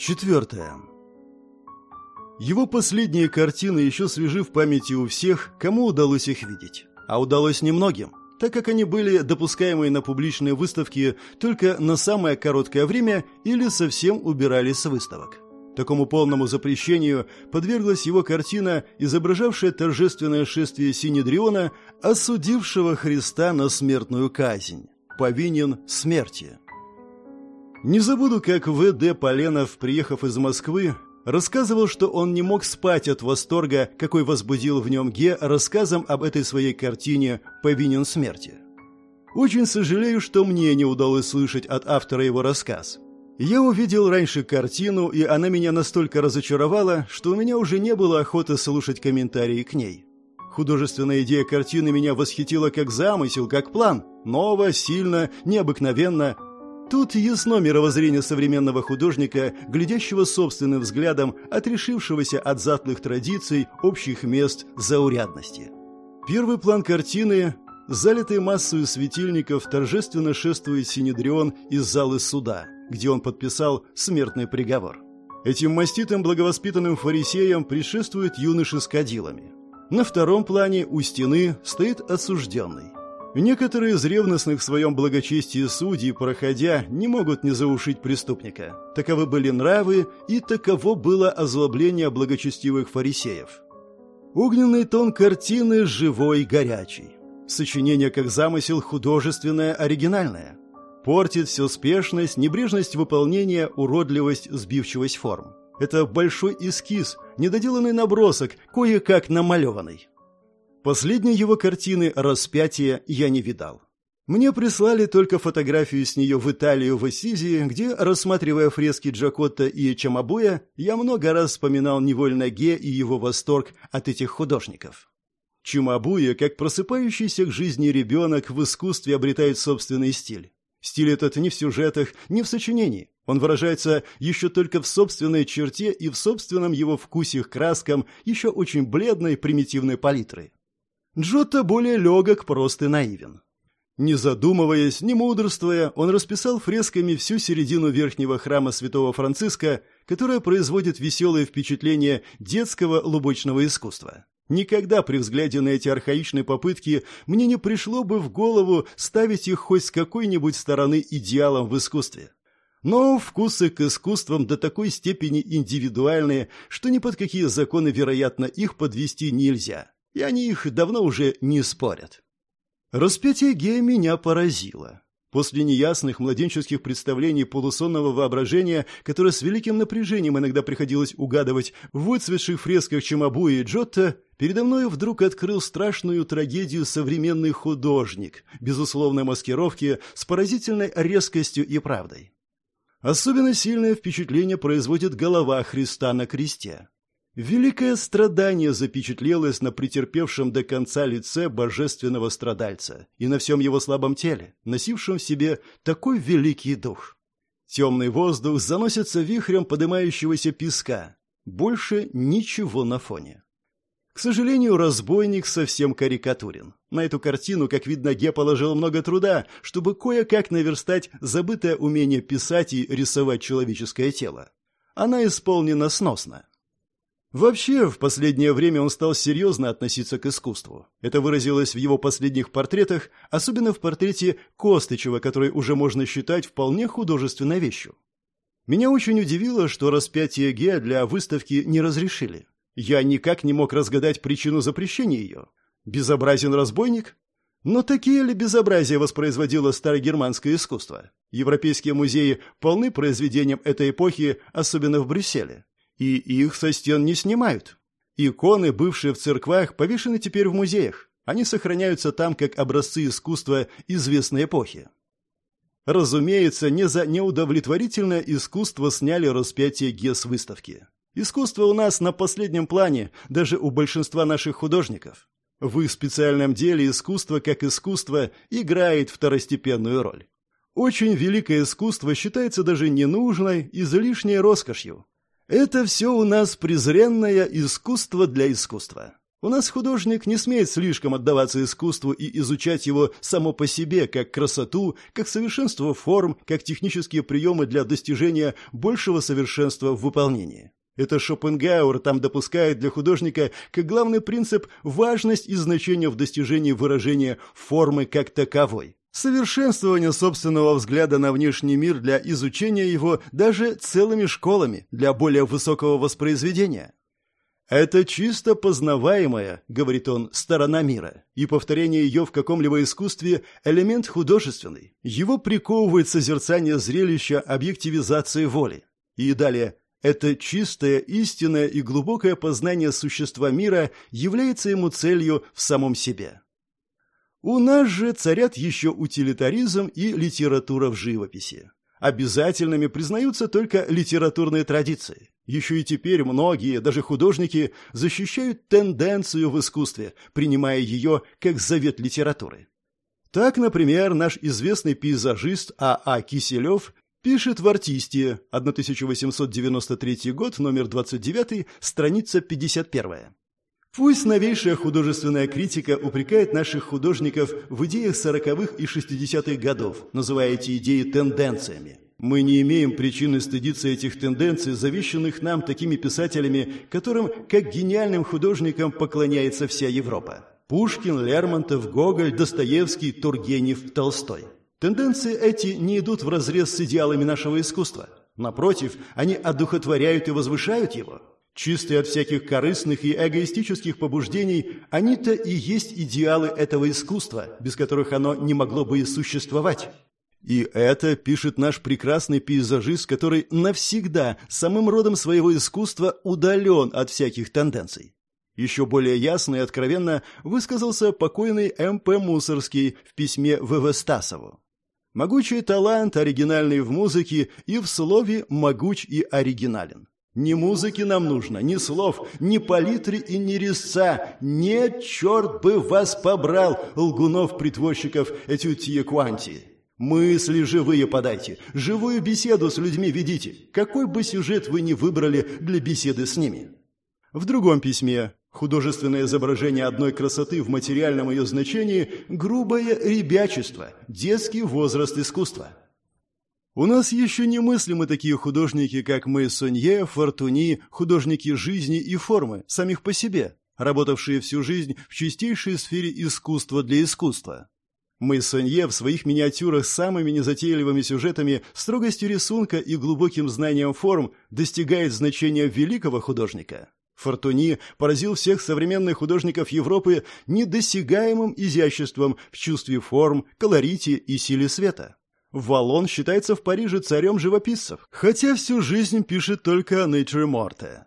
Четвертое. Его последние картины еще свежи в памяти у всех, кому удалось их видеть. А удалось немногим, так как они были допускаемы на публичные выставки только на самое короткое время или совсем убирались с выставок. Такому полному запрещению подверглась его картина, изображавшая торжественное шествие Синедриона, осудившего Христа на смертную казнь. Повинен смерти. Не забуду, как В.Д. Поленов, приехав из Москвы, рассказывал, что он не мог спать от восторга, какой возбудил в нем Ге рассказом об этой своей картине «Повинен смерти». Очень сожалею, что мне не удалось слышать от автора его рассказ. Я увидел раньше картину, и она меня настолько разочаровала, что у меня уже не было охоты слушать комментарии к ней. Художественная идея картины меня восхитила как замысел, как план. Ново, сильно, необыкновенно – Тут ясно мировоззрение современного художника, глядящего собственным взглядом, отрешившегося от затлых традиций, общих мест, заурядности. Первый план картины – залитый массою светильников, торжественно шествует Синедрион из залы суда, где он подписал смертный приговор. Этим маститым благовоспитанным фарисеям предшествует юноши с кадилами. На втором плане у стены стоит осужденный. Некоторые из ревностных в своем благочестии судей, проходя, не могут не заушить преступника. Таковы были нравы, и таково было озлобление благочестивых фарисеев. Огненный тон картины живой, горячий. Сочинение как замысел художественное, оригинальное. Портит все спешность, небрежность выполнения, уродливость, сбивчивость форм. Это большой эскиз, недоделанный набросок, кое-как намалеванный. Последней его картины «Распятие» я не видал. Мне прислали только фотографию с нее в Италию, в Ассизии, где, рассматривая фрески Джакотта и Чамабуя, я много раз вспоминал невольно Ге и его восторг от этих художников. Чумабуя, как просыпающийся к жизни ребенок, в искусстве обретает собственный стиль. Стиль этот не в сюжетах, не в сочинении. Он выражается еще только в собственной черте и в собственном его вкусе к краскам, еще очень бледной примитивной палитры. Джотто более легок, прост и наивен. Не задумываясь, не мудрствуя, он расписал фресками всю середину верхнего храма святого Франциска, которая производит веселое впечатление детского лубочного искусства. Никогда при взгляде на эти архаичные попытки мне не пришло бы в голову ставить их хоть с какой-нибудь стороны идеалом в искусстве. Но вкусы к искусствам до такой степени индивидуальные, что ни под какие законы, вероятно, их подвести нельзя и они их давно уже не спорят. Распятие гея меня поразило. После неясных младенческих представлений полусонного воображения, которое с великим напряжением иногда приходилось угадывать в выцветших фресках Чамабуи и Джотто, передо мной вдруг открыл страшную трагедию современный художник, безусловной маскировки, с поразительной резкостью и правдой. Особенно сильное впечатление производит голова Христа на кресте. Великое страдание запечатлелось на претерпевшем до конца лице божественного страдальца и на всем его слабом теле, носившем в себе такой великий дух. Темный воздух заносится вихрем поднимающегося песка. Больше ничего на фоне. К сожалению, разбойник совсем карикатурен. На эту картину, как видно, Ге положил много труда, чтобы кое-как наверстать забытое умение писать и рисовать человеческое тело. Она исполнена сносно. Вообще, в последнее время он стал серьезно относиться к искусству. Это выразилось в его последних портретах, особенно в портрете Костычева, который уже можно считать вполне художественной вещью. Меня очень удивило, что распятие Геа для выставки не разрешили. Я никак не мог разгадать причину запрещения ее. Безобразен разбойник? Но такие ли безобразия воспроизводило старогерманское искусство? Европейские музеи полны произведением этой эпохи, особенно в Брюсселе. И их со стен не снимают. Иконы, бывшие в церквах, повешены теперь в музеях. Они сохраняются там как образцы искусства известной эпохи. Разумеется, не за неудовлетворительное искусство сняли распятие Гес выставки. Искусство у нас на последнем плане, даже у большинства наших художников. В их специальном деле искусство, как искусство, играет второстепенную роль. Очень великое искусство считается даже ненужной, излишней роскошью, это все у нас презренное искусство для искусства. У нас художник не смеет слишком отдаваться искусству и изучать его само по себе, как красоту, как совершенство форм, как технические приемы для достижения большего совершенства в выполнении. Это Шопенгауэр там допускает для художника как главный принцип важность и значение в достижении выражения формы как таковой. Совершенствование собственного взгляда на внешний мир для изучения его даже целыми школами для более высокого воспроизведения. «Это чисто познаваемая, — говорит он, — сторона мира, и повторение ее в каком-либо искусстве — элемент художественный. Его приковывает созерцание зрелища объективизации воли. И далее, это чистое, истинное и глубокое познание существа мира является ему целью в самом себе. У нас же царят еще утилитаризм и литература в живописи. Обязательными признаются только литературные традиции. Еще и теперь многие, даже художники, защищают тенденцию в искусстве, принимая ее как завет литературы. Так, например, наш известный пейзажист А.А. А Киселев пишет в «Артисте» 1893 год, номер 29, страница 51. Пусть новейшая художественная критика упрекает наших художников в идеях сороковых и шестидесятых годов, называя эти идеи тенденциями. Мы не имеем причины стыдиться этих тенденций, завещанных нам такими писателями, которым, как гениальным художникам, поклоняется вся Европа. Пушкин, Лермонтов, Гоголь, Достоевский, Тургенев, Толстой. Тенденции эти не идут вразрез с идеалами нашего искусства. Напротив, они одухотворяют и возвышают его. Чистые от всяких корыстных и эгоистических побуждений, они-то и есть идеалы этого искусства, без которых оно не могло бы и существовать. И это пишет наш прекрасный пейзажист, который навсегда самым родом своего искусства удален от всяких тенденций. Еще более ясно и откровенно высказался покойный М.П. Мусоргский в письме В.В. Стасову. Могучий талант, оригинальный в музыке и в слове могуч и оригинален. Ни музыки нам нужно, ни слов, ни палитры и ни резца. Нет, черт бы вас побрал, лгунов-притворщиков этютье кванти. Мысли живые подайте, живую беседу с людьми ведите. Какой бы сюжет вы ни выбрали для беседы с ними. В другом письме художественное изображение одной красоты в материальном ее значении – грубое ребячество, детский возраст искусства. У нас еще не мыслимы такие художники, как мы Сонье, Фортуни, художники жизни и формы, самих по себе, работавшие всю жизнь в чистейшей сфере искусства для искусства. Мэйсонье в своих миниатюрах с самыми незатейливыми сюжетами, строгостью рисунка и глубоким знанием форм достигает значения великого художника. Фортуни поразил всех современных художников Европы недосягаемым изяществом в чувстве форм, колорите и силе света. Валон считается в Париже царем живописцев, хотя всю жизнь пишет только о Morte.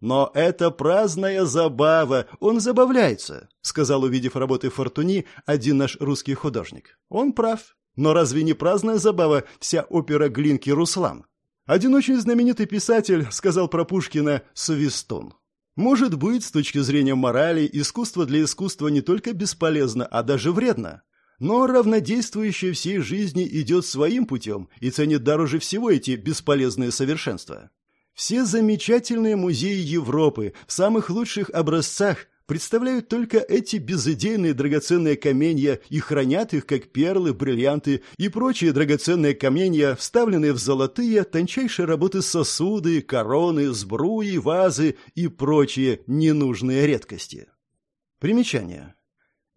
«Но это праздная забава, он забавляется», — сказал, увидев работы Фортуни, один наш русский художник. Он прав. Но разве не праздная забава вся опера Глинки «Руслан»? Один очень знаменитый писатель сказал про Пушкина «свистун». Может быть, с точки зрения морали, искусство для искусства не только бесполезно, а даже вредно. Но равнодействующее всей жизни идет своим путем и ценит дороже всего эти бесполезные совершенства. Все замечательные музеи Европы в самых лучших образцах представляют только эти безыдейные драгоценные каменья и хранят их как перлы, бриллианты и прочие драгоценные каменья, вставленные в золотые, тончайшие работы сосуды, короны, сбруи, вазы и прочие ненужные редкости. Примечание.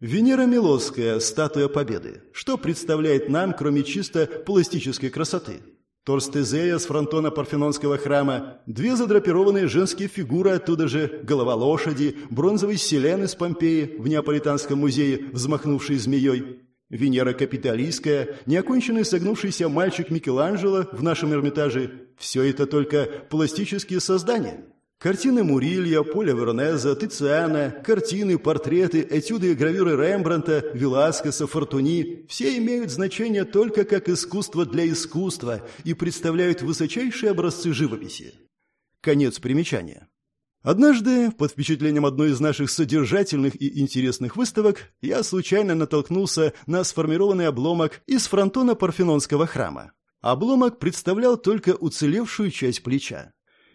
Венера Милосская, статуя Победы. Что представляет нам, кроме чисто пластической красоты? Торстезея с фронтона Парфенонского храма, две задрапированные женские фигуры оттуда же, голова лошади, бронзовый селен из Помпеи в Неаполитанском музее, взмахнувший змеей, Венера Капитолийская, неоконченный согнувшийся мальчик Микеланджело в нашем Эрмитаже – все это только пластические создания. Картины Мурилья, Поля Вернеза, Тициана, картины, портреты, этюды и гравюры Рембранта, Веласкеса, Фортуни – все имеют значение только как искусство для искусства и представляют высочайшие образцы живописи. Конец примечания. Однажды, под впечатлением одной из наших содержательных и интересных выставок, я случайно натолкнулся на сформированный обломок из фронтона Парфенонского храма. Обломок представлял только уцелевшую часть плеча.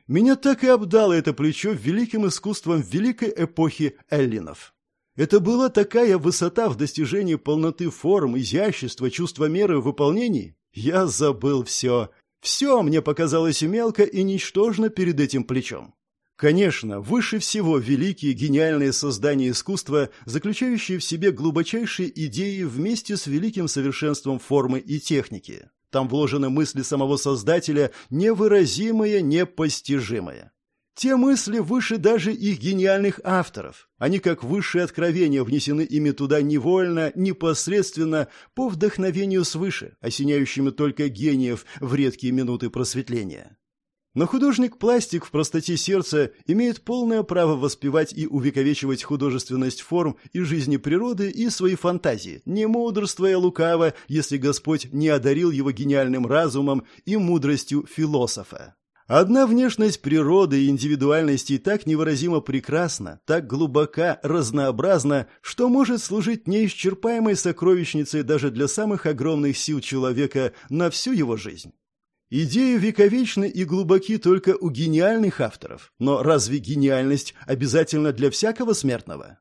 Меня так и обдало это плечо великим искусством великой эпохи эллинов. Это была такая высота в достижении полноты форм, изящества, чувства меры в выполнении. Я забыл все. Все мне показалось мелко и ничтожно перед этим плечом. Конечно, выше всего великие гениальные создания искусства, заключающие в себе глубочайшие идеи вместе с великим совершенством формы и техники. Там вложены мысли самого Создателя, невыразимые, непостижимые. Те мысли выше даже их гениальных авторов. Они как высшие откровения внесены ими туда невольно, непосредственно, по вдохновению свыше, осеняющими только гениев в редкие минуты просветления. Но художник-пластик в простоте сердца имеет полное право воспевать и увековечивать художественность форм и жизни природы и свои фантазии, не мудрствуя лукаво, если Господь не одарил его гениальным разумом и мудростью философа. Одна внешность природы и индивидуальности так невыразимо прекрасна, так глубока, разнообразна, что может служить неисчерпаемой сокровищницей даже для самых огромных сил человека на всю его жизнь. Идеи вековечны и глубоки только у гениальных авторов, но разве гениальность обязательно для всякого смертного?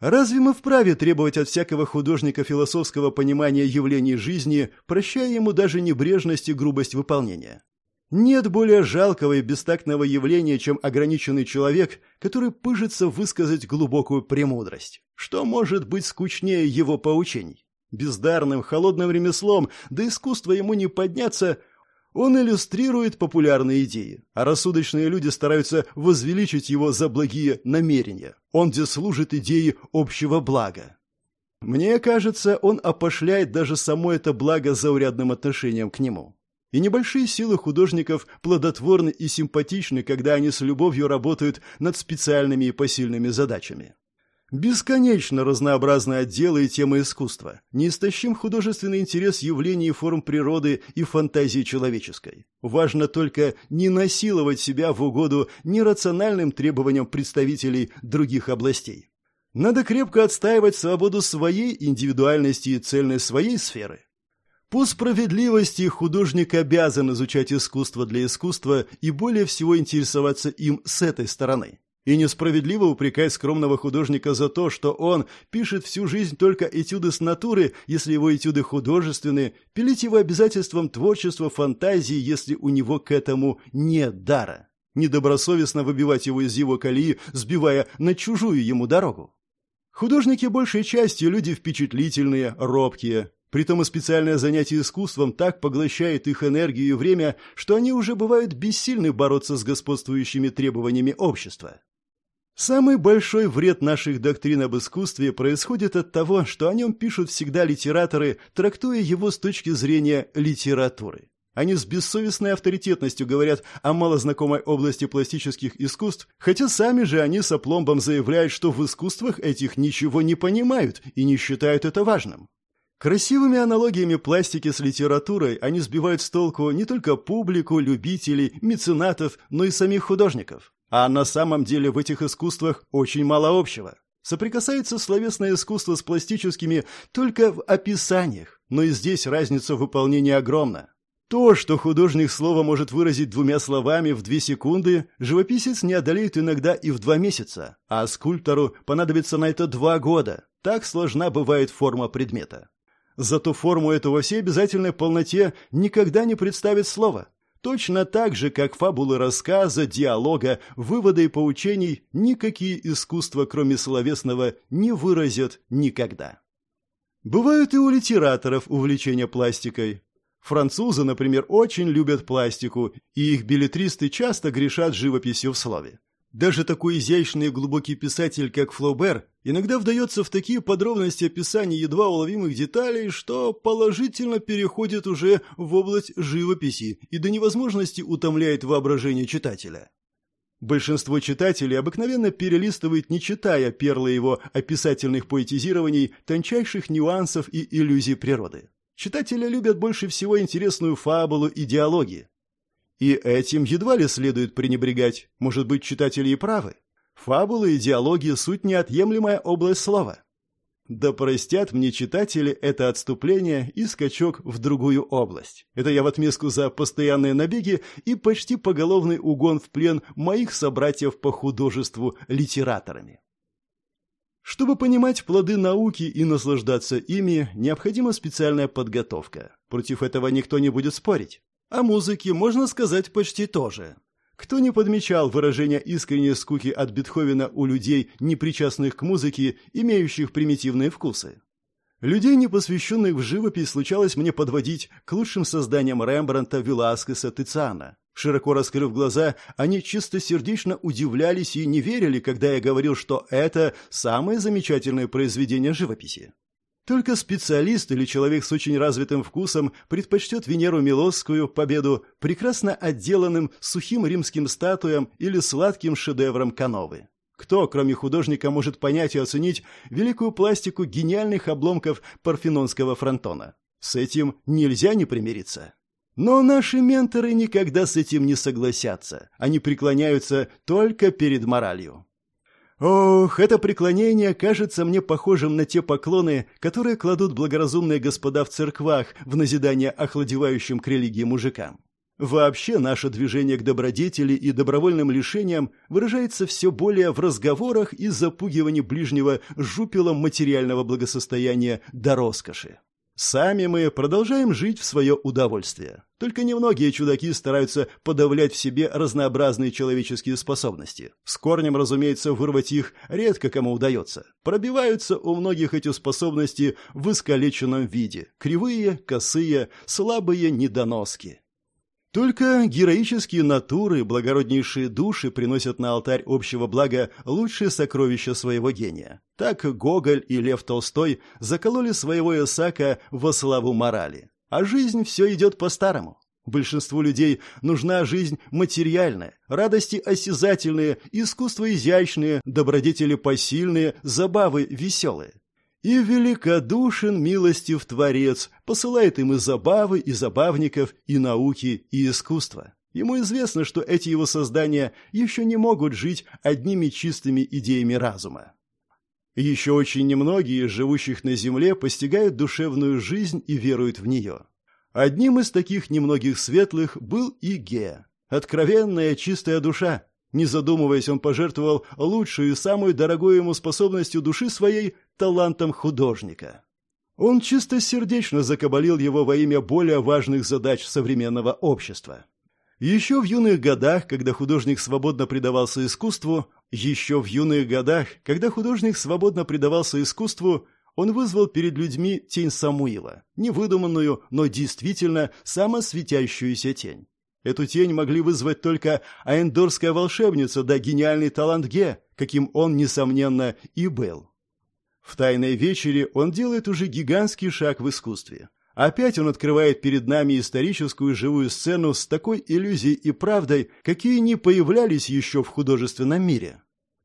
Разве мы вправе требовать от всякого художника философского понимания явлений жизни, прощая ему даже небрежность и грубость выполнения? Нет более жалкого и бестактного явления, чем ограниченный человек, который пыжится высказать глубокую премудрость. Что может быть скучнее его поучений? Бездарным, холодным ремеслом, да искусство ему не подняться – он иллюстрирует популярные идеи, а рассудочные люди стараются возвеличить его за благие намерения. Он где служит идее общего блага. Мне кажется, он опошляет даже само это благо заурядным отношением к нему. И небольшие силы художников плодотворны и симпатичны, когда они с любовью работают над специальными и посильными задачами. Бесконечно разнообразны отделы и темы искусства, неистощим художественный интерес явлений и форм природы и фантазии человеческой. Важно только не насиловать себя в угоду нерациональным требованиям представителей других областей. Надо крепко отстаивать свободу своей индивидуальности и цельность своей сферы. По справедливости художник обязан изучать искусство для искусства и более всего интересоваться им с этой стороны. И несправедливо упрекать скромного художника за то, что он пишет всю жизнь только этюды с натуры, если его этюды художественные, пилить его обязательством творчества, фантазии, если у него к этому нет дара. Недобросовестно выбивать его из его колеи, сбивая на чужую ему дорогу. Художники большей частью люди впечатлительные, робкие. Притом и специальное занятие искусством так поглощает их энергию и время, что они уже бывают бессильны бороться с господствующими требованиями общества. Самый большой вред наших доктрин об искусстве происходит от того, что о нем пишут всегда литераторы, трактуя его с точки зрения литературы. Они с бессовестной авторитетностью говорят о малознакомой области пластических искусств, хотя сами же они с опломбом заявляют, что в искусствах этих ничего не понимают и не считают это важным. Красивыми аналогиями пластики с литературой они сбивают с толку не только публику, любителей, меценатов, но и самих художников. А на самом деле в этих искусствах очень мало общего. Соприкасается словесное искусство с пластическими только в описаниях, но и здесь разница в выполнении огромна. То, что художник слова может выразить двумя словами в две секунды, живописец не одолеет иногда и в два месяца, а скульптору понадобится на это два года. Так сложна бывает форма предмета. Зато форму эту во всей обязательной полноте никогда не представит слово. Точно так же, как фабулы рассказа, диалога, выводы и поучений, никакие искусства, кроме словесного, не выразят никогда. Бывают и у литераторов увлечения пластикой. Французы, например, очень любят пластику, и их билетристы часто грешат живописью в слове. Даже такой изящный и глубокий писатель, как Флобер, иногда вдается в такие подробности описания едва уловимых деталей, что положительно переходит уже в область живописи и до невозможности утомляет воображение читателя. Большинство читателей обыкновенно перелистывает, не читая перлы его описательных поэтизирований, тончайших нюансов и иллюзий природы. Читатели любят больше всего интересную фабулу и диалоги, и этим едва ли следует пренебрегать. Может быть, читатели и правы. Фабулы и диалоги – суть неотъемлемая область слова. Да простят мне читатели это отступление и скачок в другую область. Это я в отместку за постоянные набеги и почти поголовный угон в плен моих собратьев по художеству литераторами. Чтобы понимать плоды науки и наслаждаться ими, необходима специальная подготовка. Против этого никто не будет спорить. О музыке можно сказать почти то же. Кто не подмечал выражения искренней скуки от Бетховена у людей, не причастных к музыке, имеющих примитивные вкусы? Людей, не посвященных в живопись, случалось мне подводить к лучшим созданиям Рембрандта, Веласкеса, Тициана. Широко раскрыв глаза, они чистосердечно удивлялись и не верили, когда я говорил, что это самое замечательное произведение живописи. Только специалист или человек с очень развитым вкусом предпочтет Венеру Милосскую победу прекрасно отделанным сухим римским статуям или сладким шедевром Кановы. Кто, кроме художника, может понять и оценить великую пластику гениальных обломков парфенонского фронтона? С этим нельзя не примириться. Но наши менторы никогда с этим не согласятся. Они преклоняются только перед моралью. Ох, это преклонение кажется мне похожим на те поклоны, которые кладут благоразумные господа в церквах в назидание охладевающим к религии мужикам. Вообще наше движение к добродетели и добровольным лишениям выражается все более в разговорах и запугивании ближнего жупелом материального благосостояния до роскоши. Сами мы продолжаем жить в свое удовольствие. Только немногие чудаки стараются подавлять в себе разнообразные человеческие способности. С корнем, разумеется, вырвать их редко кому удается. Пробиваются у многих эти способности в искалеченном виде. Кривые, косые, слабые недоноски. Только героические натуры, благороднейшие души приносят на алтарь общего блага лучшие сокровища своего гения. Так Гоголь и Лев Толстой закололи своего Исака во славу морали. А жизнь все идет по-старому. Большинству людей нужна жизнь материальная, радости осязательные, искусство изящные, добродетели посильные, забавы веселые. И великодушен милостив Творец, посылает им и забавы, и забавников, и науки, и искусства. Ему известно, что эти его создания еще не могут жить одними чистыми идеями разума. Еще очень немногие из живущих на земле постигают душевную жизнь и веруют в нее. Одним из таких немногих светлых был и Ге, откровенная чистая душа, не задумываясь, он пожертвовал лучшую и самую дорогую ему способностью души своей талантом художника. Он чистосердечно закабалил его во имя более важных задач современного общества. Еще в юных годах, когда художник свободно предавался искусству, еще в юных годах, когда художник свободно предавался искусству, он вызвал перед людьми тень Самуила, невыдуманную, но действительно самосветящуюся тень. Эту тень могли вызвать только аэндорская волшебница да гениальный талант Ге, каким он, несомненно, и был. В «Тайной вечере» он делает уже гигантский шаг в искусстве. Опять он открывает перед нами историческую живую сцену с такой иллюзией и правдой, какие не появлялись еще в художественном мире.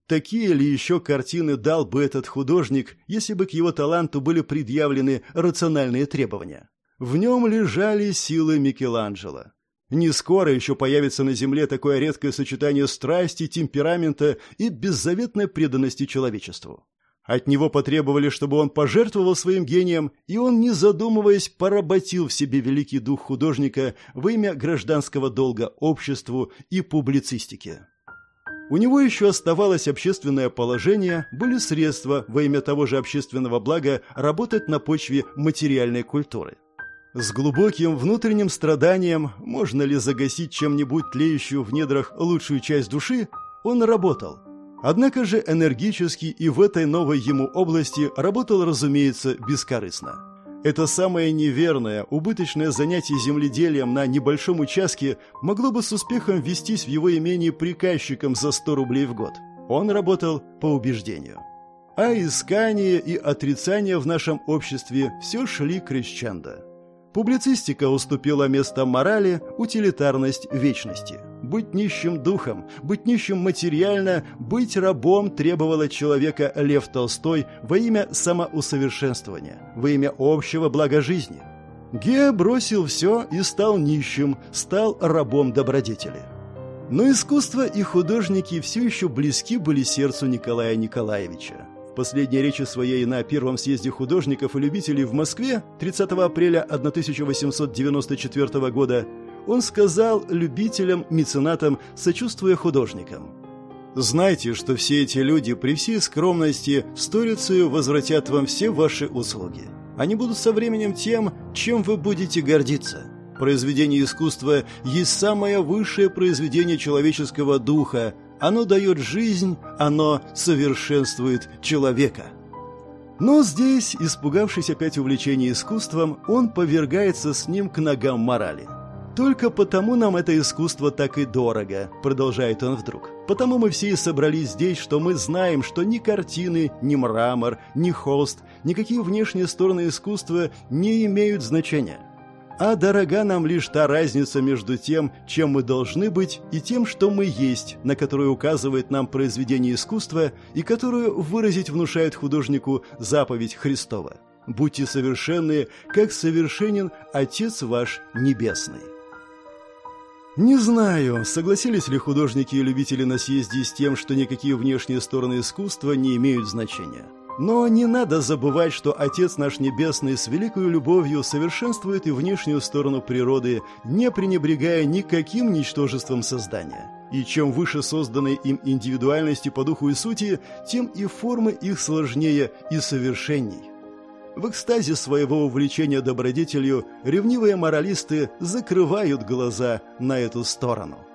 Такие ли еще картины дал бы этот художник, если бы к его таланту были предъявлены рациональные требования? В нем лежали силы Микеланджело. Не скоро еще появится на земле такое редкое сочетание страсти, темперамента и беззаветной преданности человечеству. От него потребовали, чтобы он пожертвовал своим гением, и он, не задумываясь, поработил в себе великий дух художника во имя гражданского долга обществу и публицистике. У него еще оставалось общественное положение, были средства во имя того же общественного блага работать на почве материальной культуры. С глубоким внутренним страданием, можно ли загасить чем-нибудь тлеющую в недрах лучшую часть души, он работал. Однако же энергически и в этой новой ему области работал, разумеется, бескорыстно. Это самое неверное, убыточное занятие земледелием на небольшом участке могло бы с успехом вестись в его имении приказчиком за 100 рублей в год. Он работал по убеждению. А искание и отрицание в нашем обществе все шли крещендо. Публицистика уступила место морали, утилитарность вечности. Быть нищим духом, быть нищим материально, быть рабом требовало человека Лев Толстой во имя самоусовершенствования, во имя общего блага жизни. Ге бросил все и стал нищим, стал рабом добродетели. Но искусство и художники все еще близки были сердцу Николая Николаевича. последней речи своей на первом съезде художников и любителей в Москве 30 апреля 1894 года он сказал любителям, меценатам, сочувствуя художникам. «Знайте, что все эти люди при всей скромности сторицею возвратят вам все ваши услуги. Они будут со временем тем, чем вы будете гордиться. Произведение искусства есть самое высшее произведение человеческого духа. Оно дает жизнь, оно совершенствует человека». Но здесь, испугавшись опять увлечения искусством, он повергается с ним к ногам морали. «Только потому нам это искусство так и дорого», — продолжает он вдруг. «Потому мы все и собрались здесь, что мы знаем, что ни картины, ни мрамор, ни холст, никакие внешние стороны искусства не имеют значения. А дорога нам лишь та разница между тем, чем мы должны быть, и тем, что мы есть, на которую указывает нам произведение искусства и которую выразить внушает художнику заповедь Христова. Будьте совершенны, как совершенен Отец ваш Небесный». Не знаю, согласились ли художники и любители на съезде с тем, что никакие внешние стороны искусства не имеют значения. Но не надо забывать, что Отец наш Небесный с великой любовью совершенствует и внешнюю сторону природы, не пренебрегая никаким ничтожеством создания. И чем выше созданной им индивидуальности по духу и сути, тем и формы их сложнее и совершенней. В экстазе своего увлечения добродетелью ревнивые моралисты закрывают глаза на эту сторону.